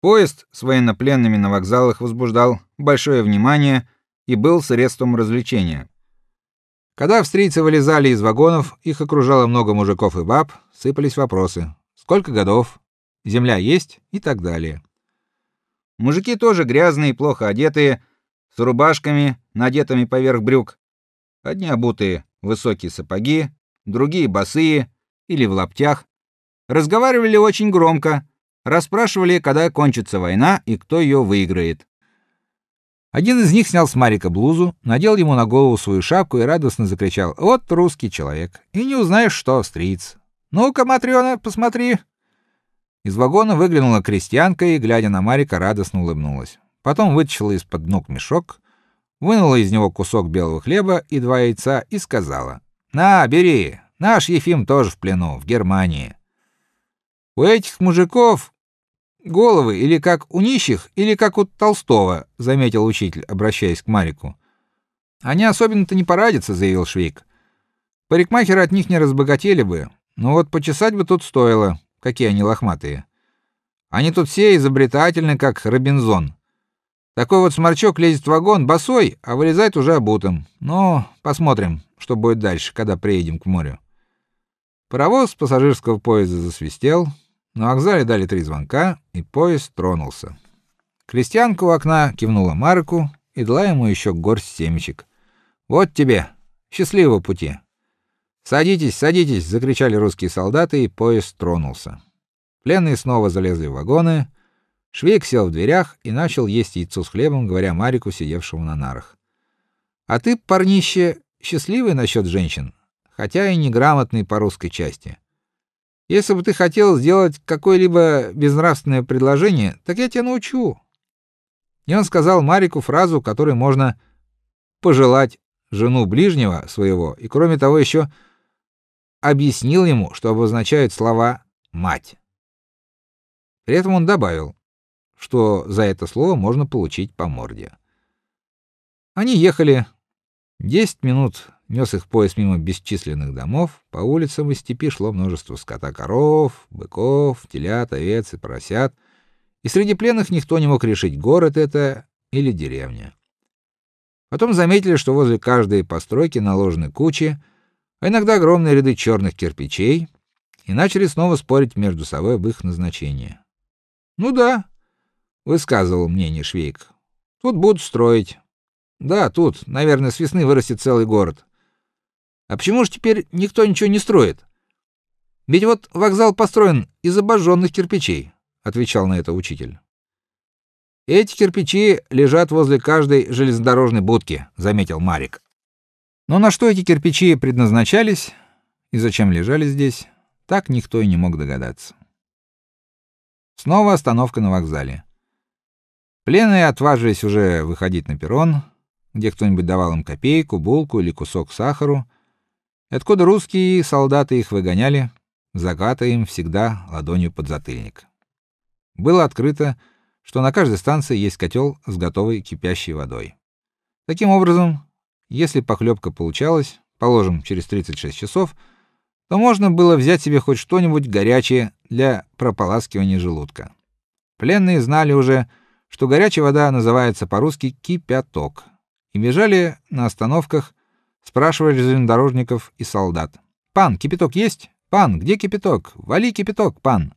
Поезд с военнопленными на вокзалах возбуждал большое внимание и был средством развлечения. Когда австрийцы вылезали из вагонов, их окружало много мужиков и баб, сыпались вопросы: сколько годов, земля есть и так далее. Мужики тоже грязные, плохо одетые, с рубашками, надетыми поверх брюк. Одни обутые высокие сапоги, другие босые или в лаптях. Разговаривали очень громко, расспрашивали, когда кончится война и кто ее выиграет. Один из них снял с Марика блузу, надел ему на голову свою шапку и радостно закричал: "Вот русский человек! И не узнаешь, что австриец. Ну-ка, Матрёна, посмотри". Из вагона выглянула крестьянка и, глядя на Марика, радостно улыбнулась. Потом вытащила из-под ног мешок, вынула из него кусок белого хлеба и два яйца и сказала: "На, бери. Наш Ефим тоже в плену в Германии. У этих мужиков головы или как у нищих, или как у Толстого, заметил учитель, обращаясь к Марику. Они особенно-то не порадятся, заявил Швейк. Парикмахеры от них не разбогатели бы, но вот почесать бы тут стоило. Какие они лохматые. Они тут все изобретательны, как Робинзон. Такой вот сморчок лезет в вагон босой, а вылезает уже обутым. Но посмотрим, что будет дальше, когда приедем к морю. Паровоз пассажирского поезда засвистел, на вокзале дали три звонка, и поезд тронулся. Крестьянка у окна кивнула Марку и дала ему еще горсть семечек. Вот тебе, счастливого пути. Садитесь, садитесь, закричали русские солдаты, и поезд тронулся. Пленные снова залезли в вагоны. Швейк сел в дверях и начал есть яйцо с хлебом, говоря Марику, сидевшему на нарах: "А ты, парнище, счастливый насчет женщин, хотя и неграмотный по русской части. Если бы ты хотел сделать какое-либо безнравственное предложение, так я тебя научу. И он сказал Марику фразу, которой можно пожелать жену ближнего своего, и кроме того еще объяснил ему, что обозначают слова мать. При этом он добавил, что за это слово можно получить по морде. Они ехали 10 минут Нёс их поезд мимо бесчисленных домов, по улицам и степи шло множество скота, коров, быков, телят, овец и поросят. И среди пленных никто не мог решить, город это или деревня. Потом заметили, что возле каждой постройки наложены кучи, а иногда огромные ряды черных кирпичей, и начали снова спорить между собой об их назначении. Ну да, высказывал мнение Швейк. Тут будут строить. Да, тут, наверное, с весны вырастет целый город. А почему же теперь никто ничего не строит? Ведь вот вокзал построен из обожженных кирпичей, отвечал на это учитель. Эти кирпичи лежат возле каждой железнодорожной будки, заметил Марик. Но на что эти кирпичи предназначались и зачем лежали здесь, так никто и не мог догадаться. Снова остановка на вокзале. Пленные отважились уже выходить на перрон, где кто-нибудь давал им копейку, булку или кусок сахару, Откуда русские солдаты их выгоняли, закатывая им всегда ладонью под затыльник. Было открыто, что на каждой станции есть котел с готовой кипящей водой. Таким образом, если похлебка получалась, положим, через 36 часов, то можно было взять себе хоть что-нибудь горячее для прополаскивания желудка. Пленные знали уже, что горячая вода называется по-русски кипяток, и бежали на остановках спрашивали железнодорожников и солдат. Пан, кипяток есть? Пан, где кипяток? Вали кипяток, пан.